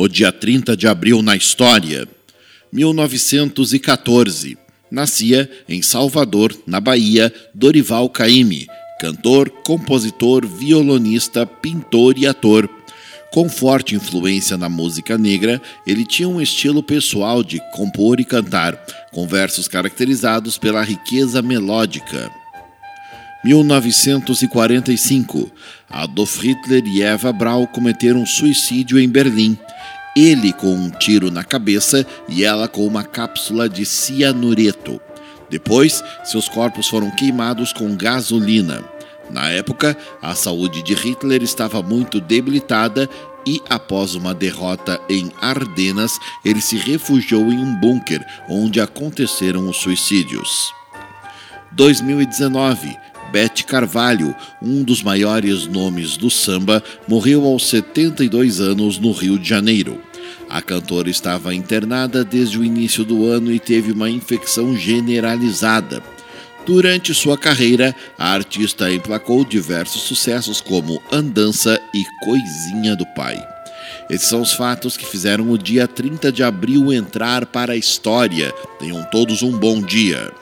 O dia 30 de abril na história. 1914. Nascia em Salvador, na Bahia, Dorival Caymmi, cantor, compositor, violonista, pintor e ator. Com forte influência na música negra, ele tinha um estilo pessoal de compor e cantar, com versos caracterizados pela riqueza melódica. 1945. Adolf Hitler e Eva Braun cometeram suicídio em Berlim. Ele com um tiro na cabeça e ela com uma cápsula de cianureto. Depois, seus corpos foram queimados com gasolina. Na época, a saúde de Hitler estava muito debilitada e, após uma derrota em Ardenas, ele se refugiou em um bunker onde aconteceram os suicídios. 2019 Bete Carvalho, um dos maiores nomes do samba, morreu aos 72 anos no Rio de Janeiro. A cantora estava internada desde o início do ano e teve uma infecção generalizada. Durante sua carreira, a artista emplacou diversos sucessos como Andança e Coisinha do Pai. Esses são os fatos que fizeram o dia 30 de abril entrar para a história. Tenham todos um bom dia.